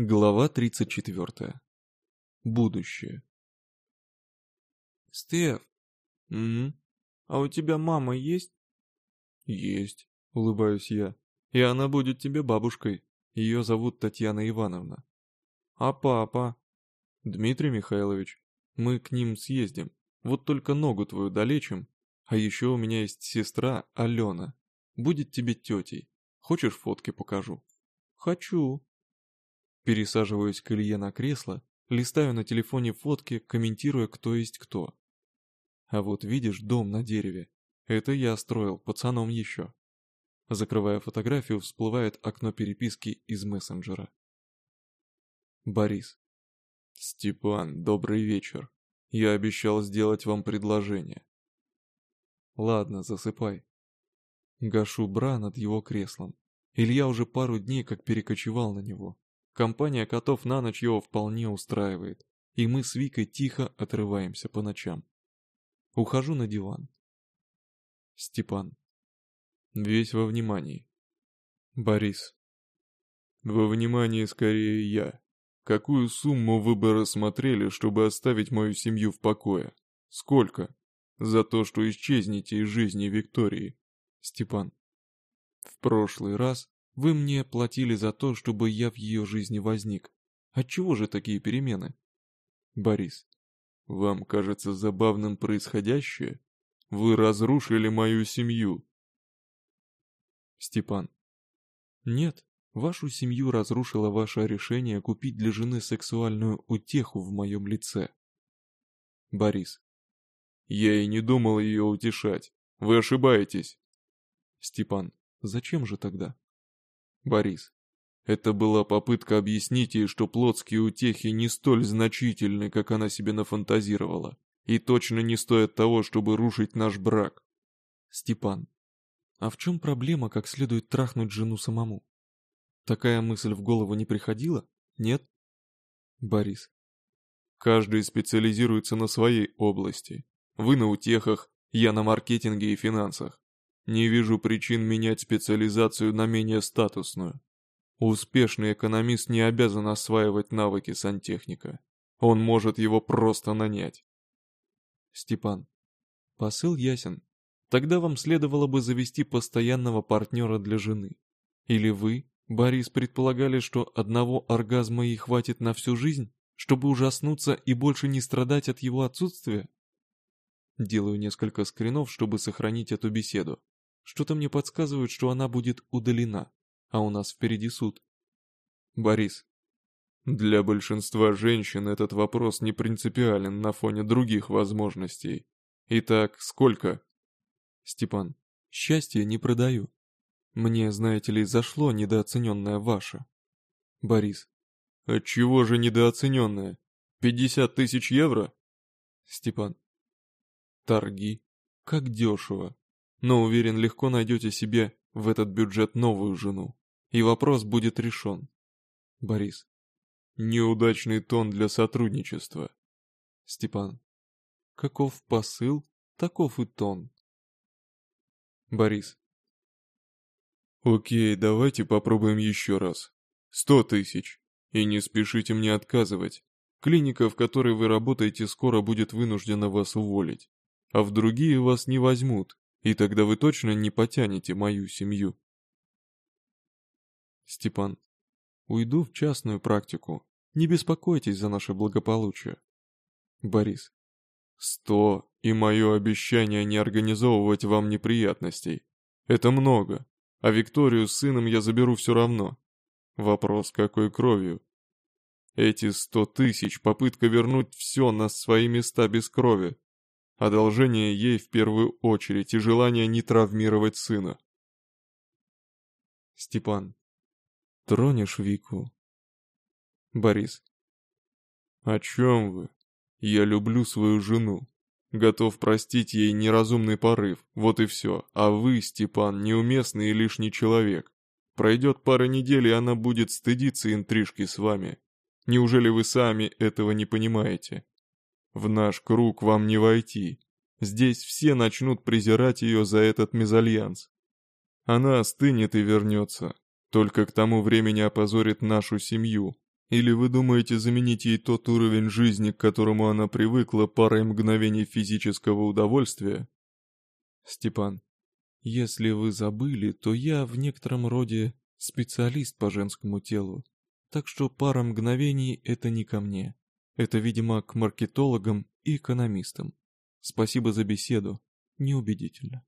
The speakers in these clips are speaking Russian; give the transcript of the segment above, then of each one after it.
Глава 34. Будущее. Стеф, Угу. а у тебя мама есть? Есть, улыбаюсь я. И она будет тебе бабушкой. Ее зовут Татьяна Ивановна. А папа? Дмитрий Михайлович, мы к ним съездим. Вот только ногу твою долечим. А еще у меня есть сестра Алена. Будет тебе тетей. Хочешь фотки покажу? Хочу. Пересаживаюсь к Илье на кресло, листаю на телефоне фотки, комментируя, кто есть кто. А вот видишь дом на дереве? Это я строил, пацаном еще. Закрывая фотографию, всплывает окно переписки из мессенджера. Борис. Степан, добрый вечер. Я обещал сделать вам предложение. Ладно, засыпай. Гашу бра над его креслом. Илья уже пару дней как перекочевал на него. Компания котов на ночь его вполне устраивает, и мы с Викой тихо отрываемся по ночам. Ухожу на диван. Степан. Весь во внимании. Борис. Во внимании скорее я. Какую сумму вы бы рассмотрели, чтобы оставить мою семью в покое? Сколько? За то, что исчезнете из жизни Виктории. Степан. В прошлый раз вы мне платили за то, чтобы я в ее жизни возник. Отчего же такие перемены? Борис. Вам кажется забавным происходящее? Вы разрушили мою семью. Степан. Нет, вашу семью разрушило ваше решение купить для жены сексуальную утеху в моем лице. Борис. Я и не думал ее утешать. Вы ошибаетесь. Степан. Зачем же тогда? Борис. Это была попытка объяснить ей, что плотские утехи не столь значительны, как она себе нафантазировала, и точно не стоят того, чтобы рушить наш брак. Степан. А в чем проблема, как следует трахнуть жену самому? Такая мысль в голову не приходила? Нет? Борис. Каждый специализируется на своей области. Вы на утехах, я на маркетинге и финансах. Не вижу причин менять специализацию на менее статусную. Успешный экономист не обязан осваивать навыки сантехника. Он может его просто нанять. Степан. Посыл ясен. Тогда вам следовало бы завести постоянного партнера для жены. Или вы, Борис, предполагали, что одного оргазма ей хватит на всю жизнь, чтобы ужаснуться и больше не страдать от его отсутствия? Делаю несколько скринов, чтобы сохранить эту беседу. Что-то мне подсказывает, что она будет удалена, а у нас впереди суд. Борис. Для большинства женщин этот вопрос не принципиален на фоне других возможностей. Итак, сколько? Степан. Счастье не продаю. Мне, знаете ли, зашло недооцененное ваше. Борис. Отчего же недооцененное? Пятьдесят тысяч евро? Степан. Торги. Как дешево но уверен, легко найдете себе в этот бюджет новую жену, и вопрос будет решен. Борис. Неудачный тон для сотрудничества. Степан. Каков посыл, таков и тон. Борис. Окей, давайте попробуем еще раз. Сто тысяч. И не спешите мне отказывать. Клиника, в которой вы работаете, скоро будет вынуждена вас уволить. А в другие вас не возьмут, и тогда вы точно не потянете мою семью. Степан. Уйду в частную практику. Не беспокойтесь за наше благополучие. Борис. Сто и мое обещание не организовывать вам неприятностей. Это много. А Викторию с сыном я заберу все равно. Вопрос, какой кровью? Эти сто тысяч — попытка вернуть все на свои места без крови. Одолжение ей в первую очередь и желание не травмировать сына. Степан. Тронешь Вику? Борис. О чем вы? Я люблю свою жену. Готов простить ей неразумный порыв, вот и все. А вы, Степан, неуместный и лишний человек. Пройдет пара недель, и она будет стыдиться интрижки с вами. Неужели вы сами этого не понимаете? В наш круг вам не войти. Здесь все начнут презирать ее за этот мезальянс. Она остынет и вернется. Только к тому времени опозорит нашу семью. Или вы думаете заменить ей тот уровень жизни, к которому она привыкла парой мгновений физического удовольствия? Степан, если вы забыли, то я в некотором роде специалист по женскому телу. Так что пара мгновений — это не ко мне. Это, видимо, к маркетологам и экономистам. Спасибо за беседу. Неубедительно.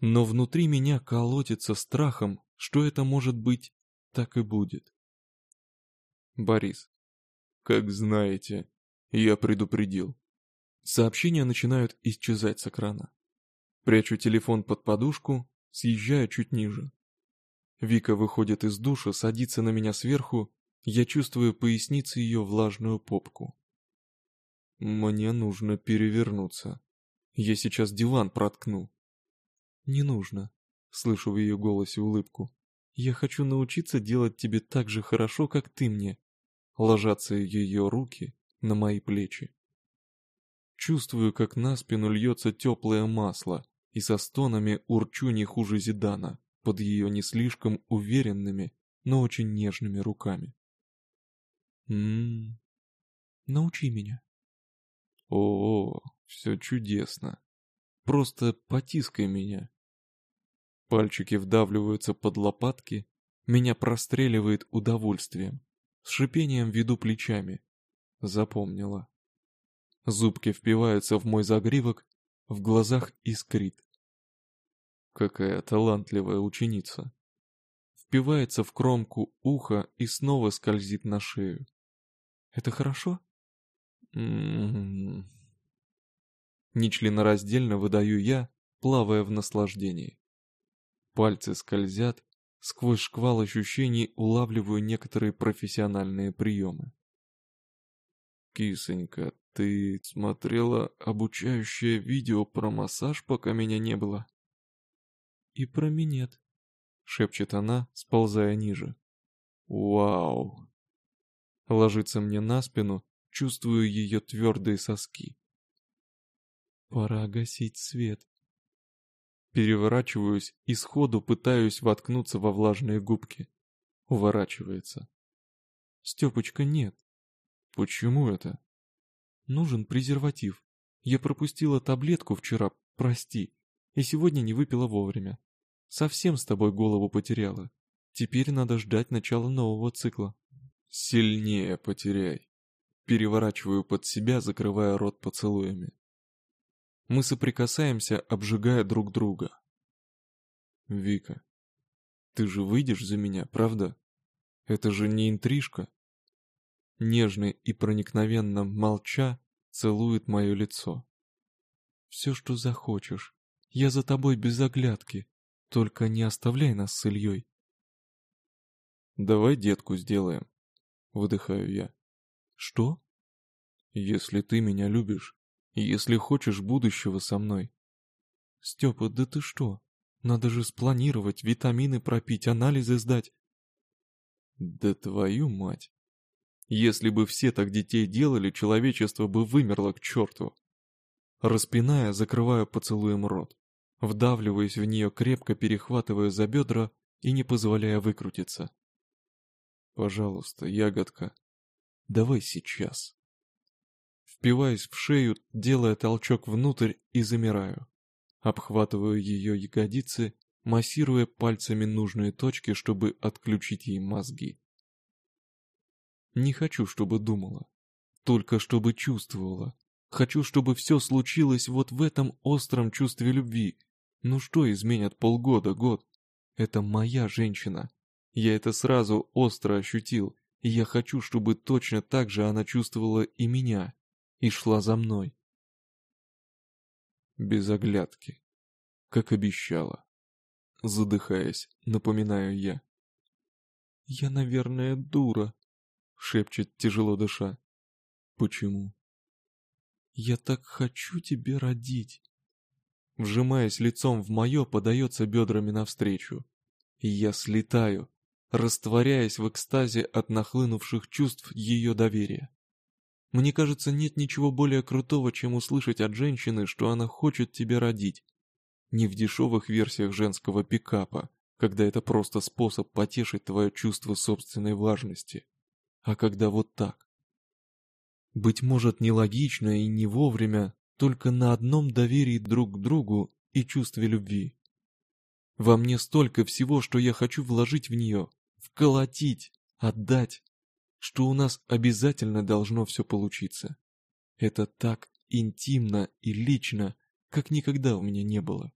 Но внутри меня колотится страхом, что это может быть, так и будет. Борис. Как знаете, я предупредил. Сообщения начинают исчезать с экрана. Прячу телефон под подушку, съезжаю чуть ниже. Вика выходит из душа, садится на меня сверху, я чувствую поясницы ее влажную попку. Мне нужно перевернуться. Я сейчас диван проткну. Не нужно. Слышу в ее голосе улыбку. Я хочу научиться делать тебе так же хорошо, как ты мне. Ложатся ее руки на мои плечи. Чувствую, как на спину льется теплое масло, и со стонами урчу не хуже Зидана под ее не слишком уверенными, но очень нежными руками. Ммм, научи меня. О, все чудесно. Просто потискай меня. Пальчики вдавливаются под лопатки, меня простреливает удовольствием. С шипением веду плечами. Запомнила. Зубки впиваются в мой загривок, в глазах искрит. Какая талантливая ученица. Впивается в кромку уха и снова скользит на шею. Это хорошо? М-м-м. Нечленораздельно выдаю я, плавая в наслаждении. Пальцы скользят, сквозь шквал ощущений улавливаю некоторые профессиональные приемы. «Кисонька, ты смотрела обучающее видео про массаж, пока меня не было?» «И про минет», — шепчет она, сползая ниже. «Вау!» Ложится мне на спину, чувствую ее твердые соски. «Пора гасить свет», Переворачиваюсь и сходу пытаюсь воткнуться во влажные губки. Уворачивается. Степочка, нет. Почему это? Нужен презерватив. Я пропустила таблетку вчера, прости, и сегодня не выпила вовремя. Совсем с тобой голову потеряла. Теперь надо ждать начала нового цикла. Сильнее потеряй. Переворачиваю под себя, закрывая рот поцелуями. Мы соприкасаемся, обжигая друг друга. Вика, ты же выйдешь за меня, правда? Это же не интрижка. Нежно и проникновенно молча целует мое лицо. Все, что захочешь. Я за тобой без оглядки. Только не оставляй нас с Ильей. Давай детку сделаем. Выдыхаю я. Что? Если ты меня любишь, если хочешь будущего со мной. Степа, да ты что? Надо же спланировать, витамины пропить, анализы сдать. Да твою мать. Если бы все так детей делали, человечество бы вымерло к черту. Распиная, закрываю поцелуем рот. Вдавливаясь в нее, крепко перехватывая за бедра и не позволяя выкрутиться. Пожалуйста, ягодка, давай сейчас. Впиваюсь в шею, делая толчок внутрь и замираю. Обхватываю ее ягодицы, массируя пальцами нужные точки, чтобы отключить ей мозги. Не хочу, чтобы думала. Только чтобы чувствовала. Хочу, чтобы все случилось вот в этом остром чувстве любви. Ну что изменят полгода, год? Это моя женщина. Я это сразу остро ощутил, и я хочу, чтобы точно так же она чувствовала и меня и шла за мной. Без оглядки, как обещала. Задыхаясь, напоминаю я. «Я, наверное, дура», — шепчет, тяжело дыша. «Почему?» «Я так хочу тебе родить». Вжимаясь лицом в мое, подается бедрами навстречу. Я слетаю, растворяясь в экстазе от нахлынувших чувств ее доверия. Мне кажется, нет ничего более крутого, чем услышать от женщины, что она хочет тебя родить. Не в дешевых версиях женского пикапа, когда это просто способ потешить твое чувство собственной важности, а когда вот так. Быть может, нелогично и не вовремя, только на одном доверии друг к другу и чувстве любви. Во мне столько всего, что я хочу вложить в нее, вколотить, отдать, что у нас обязательно должно все получиться. Это так интимно и лично, как никогда у меня не было.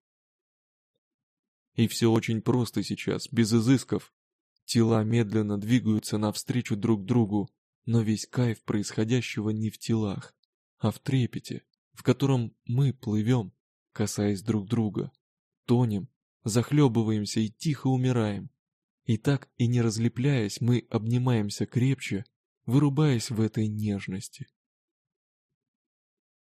И все очень просто сейчас, без изысков. Тела медленно двигаются навстречу друг другу, но весь кайф происходящего не в телах, а в трепете, в котором мы плывем, касаясь друг друга, тонем, захлебываемся и тихо умираем. И так и не разлепляясь, мы обнимаемся крепче, вырубаясь в этой нежности.